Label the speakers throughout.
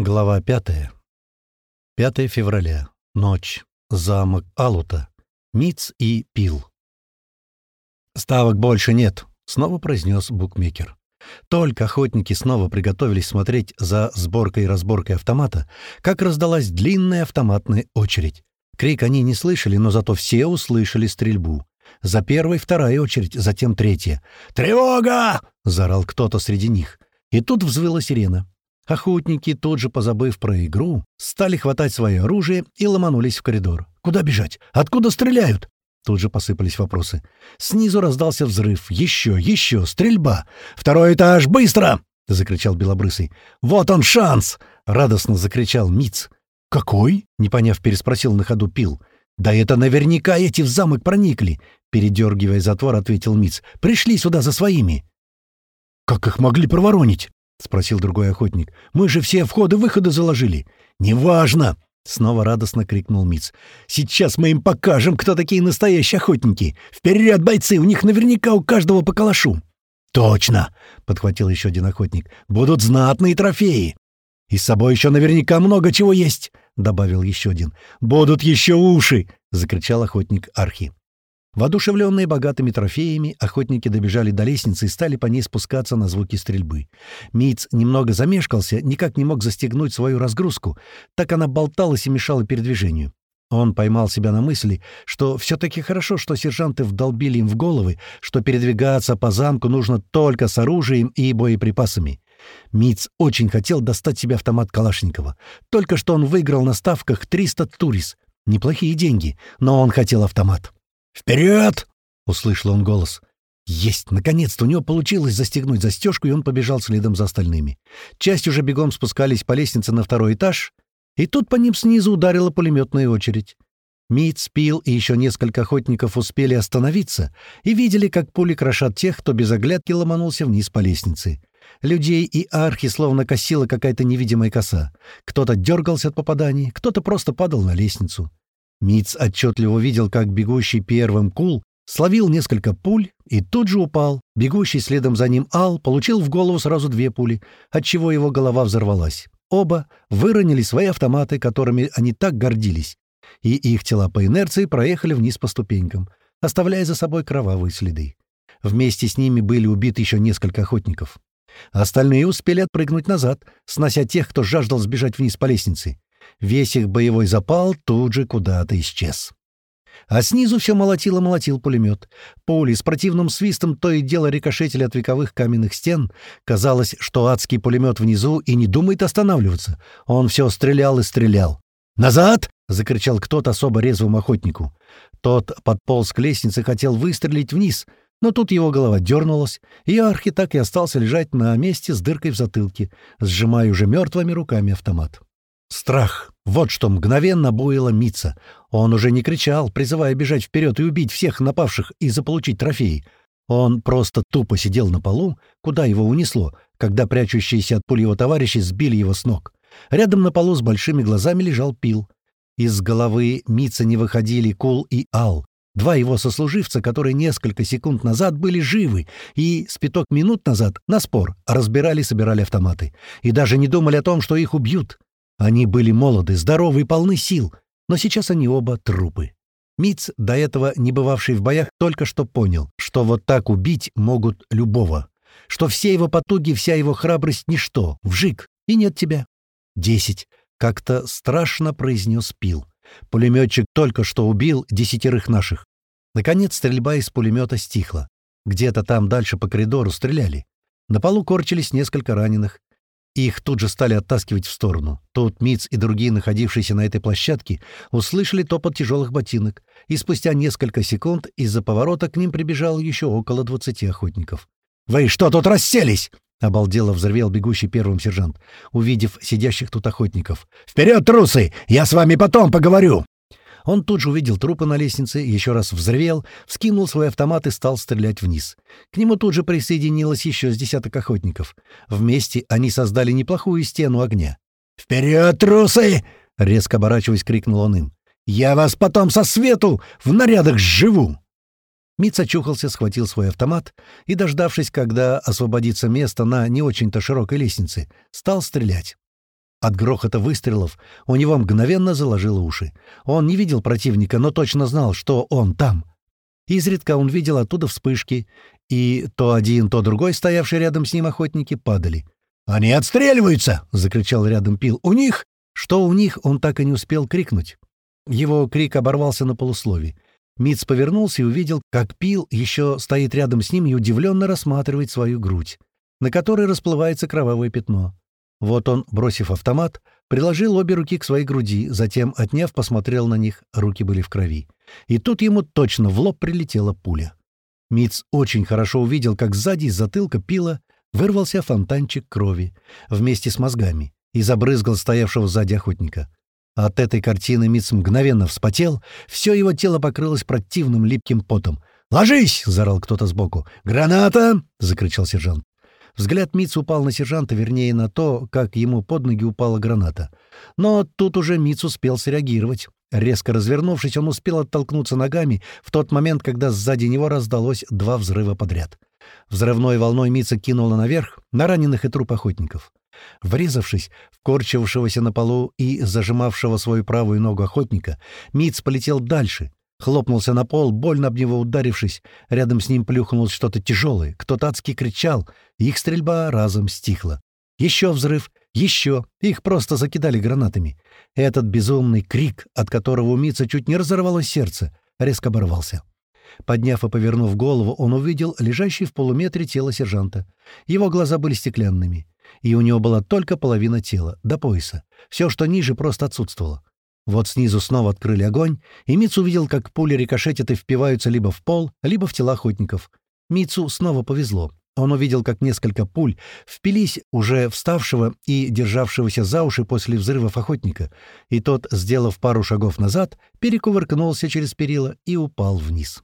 Speaker 1: Глава пятая. 5 февраля. Ночь. Замок Алута. Миц и Пил. «Ставок больше нет», — снова произнес букмекер. Только охотники снова приготовились смотреть за сборкой и разборкой автомата, как раздалась длинная автоматная очередь. Крик они не слышали, но зато все услышали стрельбу. За первой вторая очередь, затем третья. «Тревога!» — заорал кто-то среди них. И тут взвыла сирена. Охотники, тут же позабыв про игру, стали хватать свое оружие и ломанулись в коридор. «Куда бежать? Откуда стреляют?» Тут же посыпались вопросы. Снизу раздался взрыв. «Еще, еще! Стрельба! Второй этаж! Быстро!» — закричал Белобрысый. «Вот он шанс!» — радостно закричал Миц. «Какой?» — не поняв, переспросил на ходу Пил. «Да это наверняка эти в замок проникли!» — передергивая затвор, ответил Миц. «Пришли сюда за своими!» «Как их могли проворонить?» — спросил другой охотник. «Мы же все входы-выходы заложили». «Неважно!» — снова радостно крикнул Миц. «Сейчас мы им покажем, кто такие настоящие охотники! Вперед, бойцы! У них наверняка у каждого по калашу!» «Точно!» — подхватил еще один охотник. «Будут знатные трофеи!» «И с собой еще наверняка много чего есть!» — добавил еще один. «Будут еще уши!» — закричал охотник Архи. Воодушевленные богатыми трофеями, охотники добежали до лестницы и стали по ней спускаться на звуки стрельбы. Миц немного замешкался, никак не мог застегнуть свою разгрузку, так она болталась и мешала передвижению. Он поймал себя на мысли, что все-таки хорошо, что сержанты вдолбили им в головы, что передвигаться по замку нужно только с оружием и боеприпасами. Миц очень хотел достать себе автомат Калашникова. Только что он выиграл на ставках 300 турис. Неплохие деньги, но он хотел автомат. «Вперед!» — услышал он голос. Есть! Наконец-то у него получилось застегнуть застежку, и он побежал следом за остальными. Часть уже бегом спускались по лестнице на второй этаж, и тут по ним снизу ударила пулеметная очередь. Мит, Спил и еще несколько охотников успели остановиться и видели, как пули крошат тех, кто без оглядки ломанулся вниз по лестнице. Людей и архи словно косила какая-то невидимая коса. Кто-то дергался от попаданий, кто-то просто падал на лестницу. Миц отчетливо видел, как бегущий первым Кул словил несколько пуль и тут же упал. Бегущий следом за ним Ал получил в голову сразу две пули, отчего его голова взорвалась. Оба выронили свои автоматы, которыми они так гордились, и их тела по инерции проехали вниз по ступенькам, оставляя за собой кровавые следы. Вместе с ними были убиты еще несколько охотников. Остальные успели отпрыгнуть назад, снося тех, кто жаждал сбежать вниз по лестнице. Весь их боевой запал тут же куда-то исчез. А снизу все молотило-молотил пулемет. Пули с противным свистом то и дело рикошетили от вековых каменных стен. Казалось, что адский пулемет внизу и не думает останавливаться. Он все стрелял и стрелял. «Назад!» — закричал кто-то особо резвым охотнику. Тот подполз к лестнице, хотел выстрелить вниз, но тут его голова дернулась, и Архи так и остался лежать на месте с дыркой в затылке, сжимая уже мертвыми руками автомат. Страх. Вот что мгновенно буяла Мица. Он уже не кричал, призывая бежать вперед и убить всех напавших и заполучить трофеи. Он просто тупо сидел на полу, куда его унесло, когда прячущиеся от пуль его товарищи сбили его с ног. Рядом на полу с большими глазами лежал Пил. Из головы Мица не выходили Кул и Ал, два его сослуживца, которые несколько секунд назад были живы и с пяток минут назад на спор разбирали-собирали автоматы и даже не думали о том, что их убьют. Они были молоды, здоровы и полны сил, но сейчас они оба трупы. Миц, до этого не бывавший в боях, только что понял, что вот так убить могут любого, что все его потуги, вся его храбрость — ничто, вжик, и нет тебя. Десять. Как-то страшно произнес Пил. Пулеметчик только что убил десятерых наших. Наконец стрельба из пулемета стихла. Где-то там дальше по коридору стреляли. На полу корчились несколько раненых. Их тут же стали оттаскивать в сторону. Тут Миц и другие, находившиеся на этой площадке, услышали топот тяжелых ботинок, и спустя несколько секунд из-за поворота к ним прибежало еще около двадцати охотников. «Вы что тут расселись?» — обалдело взревел бегущий первым сержант, увидев сидящих тут охотников. «Вперед, трусы! Я с вами потом поговорю!» Он тут же увидел трупы на лестнице, еще раз взревел, вскинул свой автомат и стал стрелять вниз. К нему тут же присоединилось еще с десяток охотников. Вместе они создали неплохую стену огня. «Вперед, трусы!» — резко оборачиваясь, крикнул он им. «Я вас потом со свету в нарядах сживу!» Митц очухался, схватил свой автомат и, дождавшись, когда освободится место на не очень-то широкой лестнице, стал стрелять. От грохота выстрелов у него мгновенно заложило уши. Он не видел противника, но точно знал, что он там. Изредка он видел оттуда вспышки, и то один, то другой, стоявший рядом с ним охотники, падали. «Они отстреливаются!» — закричал рядом Пил. «У них...» Что у них, он так и не успел крикнуть. Его крик оборвался на полуслове. Митц повернулся и увидел, как Пил еще стоит рядом с ним и удивленно рассматривает свою грудь, на которой расплывается кровавое пятно. Вот он, бросив автомат, приложил обе руки к своей груди, затем, отняв, посмотрел на них, руки были в крови. И тут ему точно в лоб прилетела пуля. Митц очень хорошо увидел, как сзади из затылка пила вырвался фонтанчик крови вместе с мозгами и забрызгал стоявшего сзади охотника. От этой картины Митц мгновенно вспотел, все его тело покрылось противным липким потом. «Ложись!» — заорал кто-то сбоку. «Граната!» — закричал сержант. Взгляд Митц упал на сержанта, вернее, на то, как ему под ноги упала граната. Но тут уже Митц успел среагировать. Резко развернувшись, он успел оттолкнуться ногами в тот момент, когда сзади него раздалось два взрыва подряд. Взрывной волной Митца кинула наверх на раненых и труп охотников. Врезавшись в корчившегося на полу и зажимавшего свою правую ногу охотника, Митц полетел дальше, Хлопнулся на пол, больно об него ударившись. Рядом с ним плюхнулось что-то тяжелое. Кто-то адски кричал. Их стрельба разом стихла. Еще взрыв. Еще. Их просто закидали гранатами. Этот безумный крик, от которого у Митца чуть не разорвалось сердце, резко оборвался. Подняв и повернув голову, он увидел лежащий в полуметре тело сержанта. Его глаза были стеклянными, и у него была только половина тела, до пояса. Все, что ниже, просто отсутствовало. Вот снизу снова открыли огонь, и Мицу увидел, как пули рикошетят и впиваются либо в пол, либо в тела охотников. Мицу снова повезло. Он увидел, как несколько пуль впились уже вставшего и державшегося за уши после взрывов охотника, и тот, сделав пару шагов назад, перекувыркнулся через перила и упал вниз.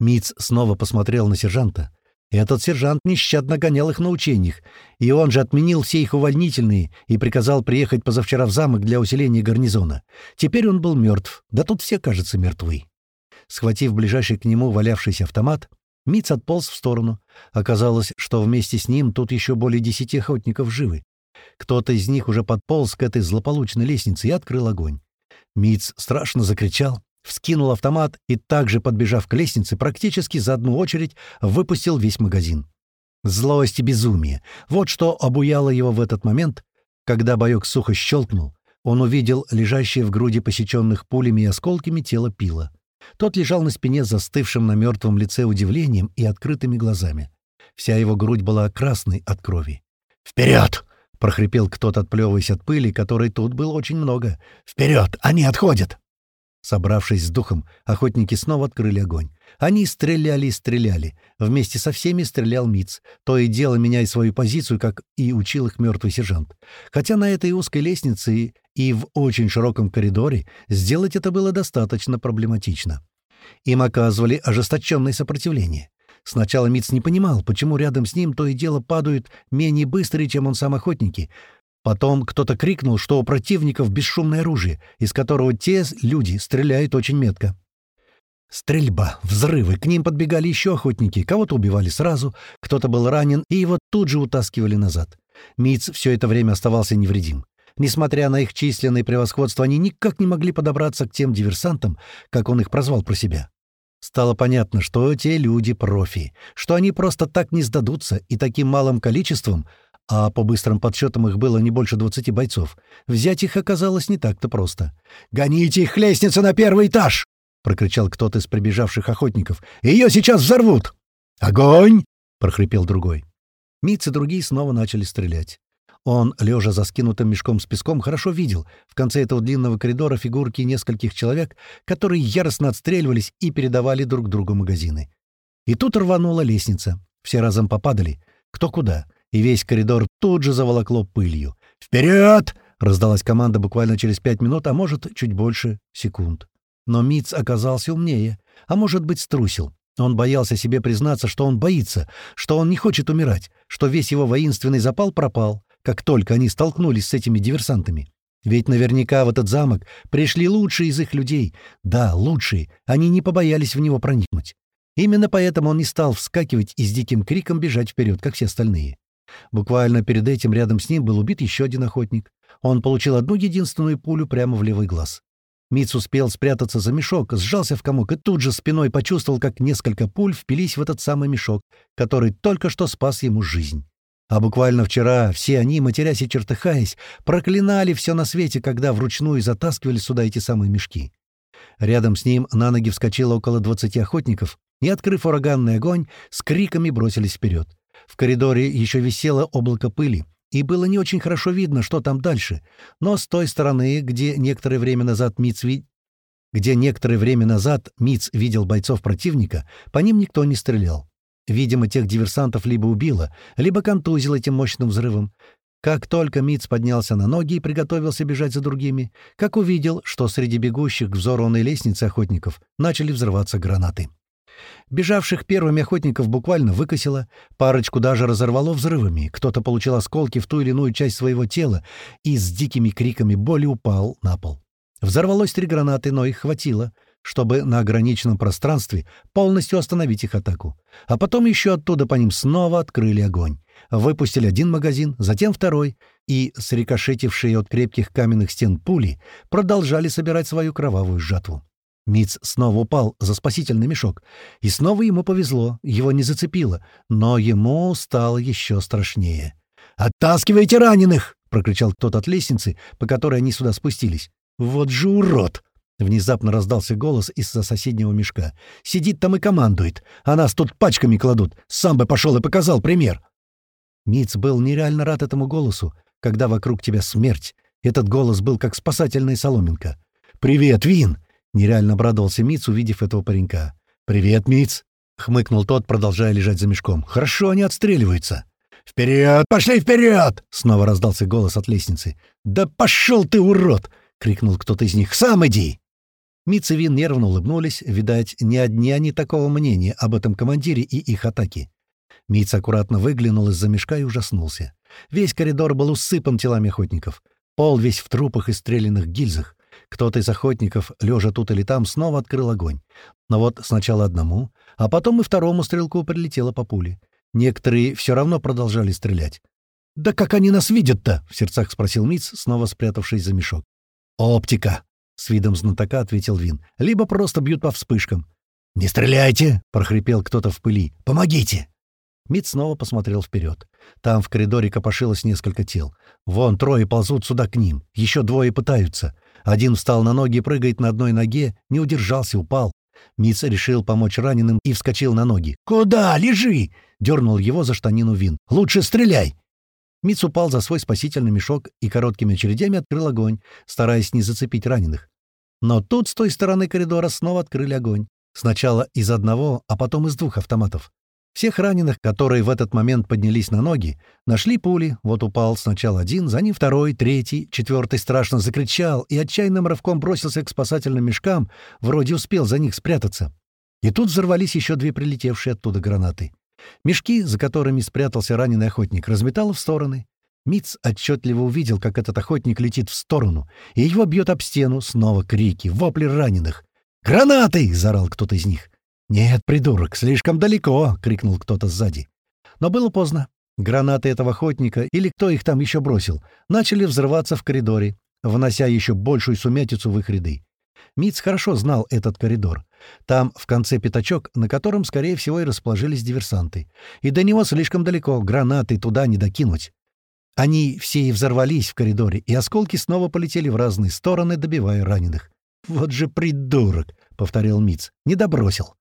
Speaker 1: Миц снова посмотрел на сержанта. Этот сержант нещадно гонял их на учениях, и он же отменил все их увольнительные и приказал приехать позавчера в замок для усиления гарнизона. Теперь он был мертв, да тут все, кажется, мертвы. Схватив ближайший к нему валявшийся автомат, Миц отполз в сторону. Оказалось, что вместе с ним тут еще более десяти охотников живы. Кто-то из них уже подполз к этой злополучной лестнице и открыл огонь. Миц страшно закричал, вскинул автомат и, также подбежав к лестнице, практически за одну очередь выпустил весь магазин. Злость и безумие — вот что обуяло его в этот момент, когда боек сухо щелкнул. Он увидел лежащее в груди посеченных пулями и осколками тело пила. Тот лежал на спине застывшим на мертвом лице удивлением и открытыми глазами. Вся его грудь была красной от крови. «Вперед!» — прохрипел кто-то, отплевываясь от пыли, которой тут было очень много. «Вперед! Они отходят!» Собравшись с духом, охотники снова открыли огонь. Они стреляли и стреляли. Вместе со всеми стрелял Миц, то и дело меняя свою позицию, как и учил их мертвый сержант. Хотя на этой узкой лестнице и в очень широком коридоре сделать это было достаточно проблематично. Им оказывали ожесточенное сопротивление. Сначала Миц не понимал, почему рядом с ним то и дело падают менее быстрые, чем он сам охотники, Потом кто-то крикнул, что у противников бесшумное оружие, из которого те люди стреляют очень метко. Стрельба, взрывы, к ним подбегали еще охотники, кого-то убивали сразу, кто-то был ранен, и его тут же утаскивали назад. Миц все это время оставался невредим. Несмотря на их численное превосходство, они никак не могли подобраться к тем диверсантам, как он их прозвал про себя. Стало понятно, что те люди профи, что они просто так не сдадутся, и таким малым количеством а по быстрым подсчетам их было не больше двадцати бойцов. Взять их оказалось не так-то просто. «Гоните их к на первый этаж!» — прокричал кто-то из прибежавших охотников. «Ее сейчас взорвут!» «Огонь!» — прохрипел другой. Митц и другие снова начали стрелять. Он, лежа за скинутым мешком с песком, хорошо видел в конце этого длинного коридора фигурки нескольких человек, которые яростно отстреливались и передавали друг другу магазины. И тут рванула лестница. Все разом попадали. Кто куда и весь коридор тут же заволокло пылью. «Вперед!» — раздалась команда буквально через пять минут, а может, чуть больше секунд. Но Миц оказался умнее, а может быть, струсил. Он боялся себе признаться, что он боится, что он не хочет умирать, что весь его воинственный запал пропал, как только они столкнулись с этими диверсантами. Ведь наверняка в этот замок пришли лучшие из их людей. Да, лучшие. Они не побоялись в него проникнуть. Именно поэтому он не стал вскакивать и с диким криком бежать вперед, как все остальные. Буквально перед этим рядом с ним был убит еще один охотник. Он получил одну единственную пулю прямо в левый глаз. Миц успел спрятаться за мешок, сжался в комок и тут же спиной почувствовал, как несколько пуль впились в этот самый мешок, который только что спас ему жизнь. А буквально вчера все они, матерясь и чертыхаясь, проклинали все на свете, когда вручную затаскивали сюда эти самые мешки. Рядом с ним на ноги вскочило около двадцати охотников и, открыв ураганный огонь, с криками бросились вперед. В коридоре еще висело облако пыли, и было не очень хорошо видно, что там дальше, но с той стороны, где некоторое время назад Миц ви... где некоторое время назад Миц видел бойцов противника, по ним никто не стрелял. Видимо, тех диверсантов либо убило, либо контузило этим мощным взрывом. Как только Миц поднялся на ноги и приготовился бежать за другими, как увидел, что среди бегущих к взорванной лестнице охотников начали взрываться гранаты. Бежавших первыми охотников буквально выкосило, парочку даже разорвало взрывами, кто-то получил осколки в ту или иную часть своего тела и с дикими криками боли упал на пол. Взорвалось три гранаты, но их хватило, чтобы на ограниченном пространстве полностью остановить их атаку. А потом еще оттуда по ним снова открыли огонь. Выпустили один магазин, затем второй, и, срикошетившие от крепких каменных стен пули, продолжали собирать свою кровавую жатву. Миц снова упал за спасительный мешок. И снова ему повезло, его не зацепило, но ему стало еще страшнее. «Оттаскивайте раненых!» — прокричал кто-то от лестницы, по которой они сюда спустились. «Вот же урод!» — внезапно раздался голос из-за соседнего мешка. «Сидит там и командует, а нас тут пачками кладут. Сам бы пошел и показал пример!» Миц был нереально рад этому голосу, когда вокруг тебя смерть. Этот голос был как спасательная соломинка. «Привет, Вин!» Нереально обрадовался Миц, увидев этого паренька. «Привет, Миц!» — хмыкнул тот, продолжая лежать за мешком. «Хорошо они отстреливаются!» «Вперед! Пошли вперед!» — снова раздался голос от лестницы. «Да пошел ты, урод!» — крикнул кто-то из них. «Сам иди!» Миц и Вин нервно улыбнулись. Видать, не одни они такого мнения об этом командире и их атаке. Миц аккуратно выглянул из-за мешка и ужаснулся. Весь коридор был усыпан телами охотников. Пол весь в трупах и стрелянных гильзах. Кто-то из охотников, лежа тут или там, снова открыл огонь. Но вот сначала одному, а потом и второму стрелку прилетело по пуле. Некоторые все равно продолжали стрелять. «Да как они нас видят-то?» — в сердцах спросил Миц, снова спрятавшись за мешок. «Оптика!» — с видом знатока ответил Вин. «Либо просто бьют по вспышкам». «Не стреляйте!» — прохрипел кто-то в пыли. «Помогите!» Мит снова посмотрел вперед. Там в коридоре копошилось несколько тел. Вон трое ползут сюда к ним. Еще двое пытаются. Один встал на ноги и прыгает на одной ноге, не удержался, упал. Митц решил помочь раненым и вскочил на ноги. «Куда? Лежи!» — дернул его за штанину Вин. «Лучше стреляй!» Митц упал за свой спасительный мешок и короткими очередями открыл огонь, стараясь не зацепить раненых. Но тут с той стороны коридора снова открыли огонь. Сначала из одного, а потом из двух автоматов. Всех раненых, которые в этот момент поднялись на ноги, нашли пули. Вот упал сначала один, за ним второй, третий, четвертый страшно закричал и отчаянным рывком бросился к спасательным мешкам, вроде успел за них спрятаться. И тут взорвались еще две прилетевшие оттуда гранаты. Мешки, за которыми спрятался раненый охотник, разметало в стороны. Миц отчетливо увидел, как этот охотник летит в сторону, и его бьет об стену, снова крики, вопли раненых. «Гранаты!» — заорал кто-то из них. «Нет, придурок, слишком далеко!» — крикнул кто-то сзади. Но было поздно. Гранаты этого охотника, или кто их там еще бросил, начали взрываться в коридоре, внося еще большую сумятицу в их ряды. Миц хорошо знал этот коридор. Там в конце пятачок, на котором, скорее всего, и расположились диверсанты. И до него слишком далеко, гранаты туда не докинуть. Они все и взорвались в коридоре, и осколки снова полетели в разные стороны, добивая раненых. «Вот же придурок!» — повторил Миц. «Не добросил».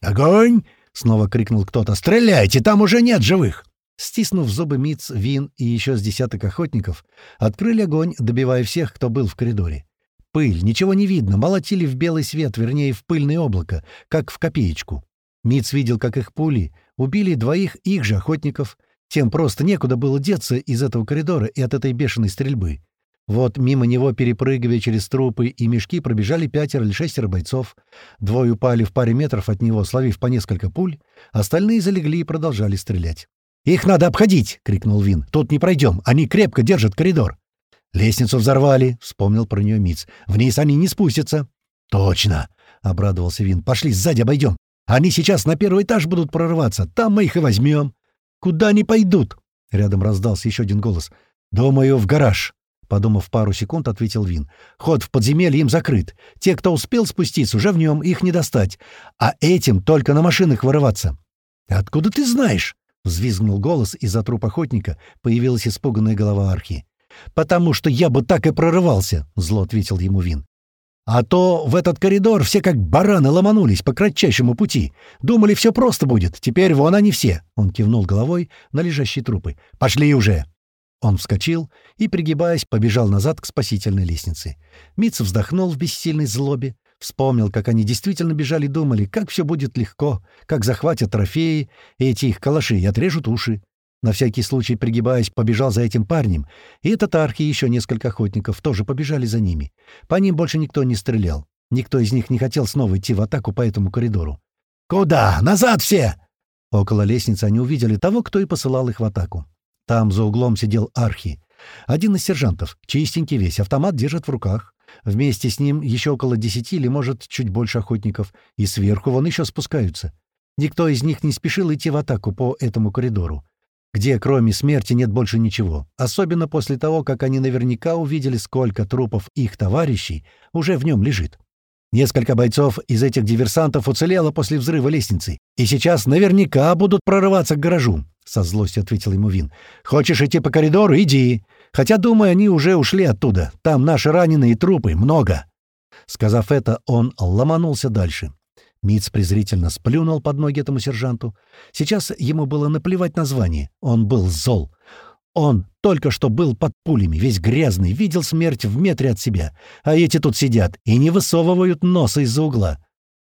Speaker 1: «Огонь!» — снова крикнул кто-то. «Стреляйте, там уже нет живых!» Стиснув зубы Миц, Вин и еще с десяток охотников, открыли огонь, добивая всех, кто был в коридоре. Пыль, ничего не видно, молотили в белый свет, вернее, в пыльное облако, как в копеечку. Миц видел, как их пули убили двоих их же охотников. Тем просто некуда было деться из этого коридора и от этой бешеной стрельбы. Вот мимо него, перепрыгивая через трупы и мешки, пробежали пятеро или шестеро бойцов. Двое упали в паре метров от него, словив по несколько пуль. Остальные залегли и продолжали стрелять. «Их надо обходить!» — крикнул Вин. «Тут не пройдем. Они крепко держат коридор». «Лестницу взорвали», — вспомнил про нее Миц. «Вниз они не спустятся». «Точно!» — обрадовался Вин. «Пошли сзади обойдем. Они сейчас на первый этаж будут прорываться. Там мы их и возьмем». «Куда они пойдут?» — рядом раздался еще один голос. «Думаю, в гараж». Подумав пару секунд, ответил Вин. «Ход в подземелье им закрыт. Те, кто успел спуститься, уже в нем, их не достать. А этим только на машинах вырываться». «Откуда ты знаешь?» — взвизгнул голос, и за труп охотника появилась испуганная голова Архи. «Потому что я бы так и прорывался», — зло ответил ему Вин. «А то в этот коридор все как бараны ломанулись по кратчайшему пути. Думали, все просто будет. Теперь вон они все». Он кивнул головой на лежащие трупы. «Пошли уже!» Он вскочил и, пригибаясь, побежал назад к спасительной лестнице. Митц вздохнул в бессильной злобе, вспомнил, как они действительно бежали и думали, как все будет легко, как захватят трофеи, эти их калаши, и отрежут уши. На всякий случай, пригибаясь, побежал за этим парнем, и этот архи и еще несколько охотников тоже побежали за ними. По ним больше никто не стрелял. Никто из них не хотел снова идти в атаку по этому коридору. «Куда? Назад все!» Около лестницы они увидели того, кто и посылал их в атаку. Там за углом сидел Архи. Один из сержантов, чистенький весь, автомат держит в руках. Вместе с ним еще около десяти или, может, чуть больше охотников. И сверху вон еще спускаются. Никто из них не спешил идти в атаку по этому коридору, где кроме смерти нет больше ничего. Особенно после того, как они наверняка увидели, сколько трупов их товарищей уже в нем лежит. Несколько бойцов из этих диверсантов уцелело после взрыва лестницы, и сейчас наверняка будут прорываться к гаражу. — со злостью ответил ему Вин. «Хочешь идти по коридору? Иди. Хотя, думаю, они уже ушли оттуда. Там наши раненые трупы. Много». Сказав это, он ломанулся дальше. Миц презрительно сплюнул под ноги этому сержанту. Сейчас ему было наплевать на звание. Он был зол. Он только что был под пулями, весь грязный, видел смерть в метре от себя. А эти тут сидят и не высовывают носа из-за угла.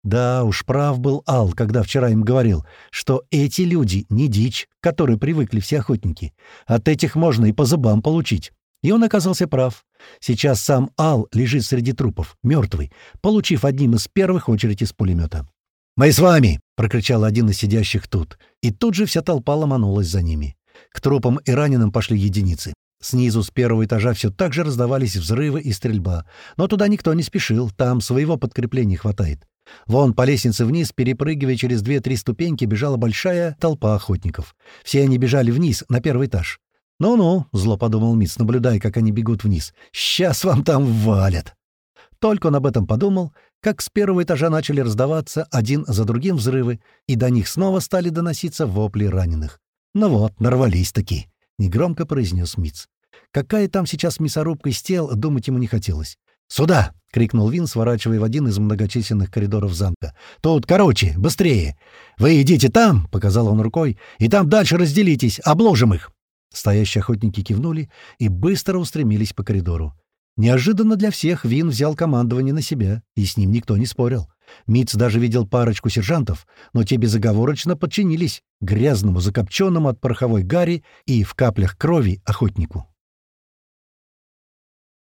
Speaker 1: Да уж, прав был Ал, когда вчера им говорил, что эти люди не дичь, к которой привыкли все охотники. От этих можно и по зубам получить. И он оказался прав. Сейчас сам Ал лежит среди трупов, мертвый, получив одним из первых очередь из пулемета. «Мы с вами!» — прокричал один из сидящих тут. И тут же вся толпа ломанулась за ними. К трупам и раненым пошли единицы. Снизу, с первого этажа, все так же раздавались взрывы и стрельба. Но туда никто не спешил, там своего подкрепления хватает. Вон по лестнице вниз, перепрыгивая через две-три ступеньки, бежала большая толпа охотников. Все они бежали вниз, на первый этаж. «Ну-ну», — зло подумал Митц, наблюдая, как они бегут вниз. «Сейчас вам там валят!» Только он об этом подумал, как с первого этажа начали раздаваться один за другим взрывы, и до них снова стали доноситься вопли раненых. «Ну вот, нарвались таки», — негромко произнес Митц. Какая там сейчас мясорубка из тел, думать ему не хотелось. «Сюда!» — крикнул Вин, сворачивая в один из многочисленных коридоров замка. «Тут, короче, быстрее! Вы идите там!» — показал он рукой. «И там дальше разделитесь, обложим их!» Стоящие охотники кивнули и быстро устремились по коридору. Неожиданно для всех Вин взял командование на себя, и с ним никто не спорил. Митц даже видел парочку сержантов, но те безоговорочно подчинились грязному, закопченному от пороховой гари и в каплях крови охотнику.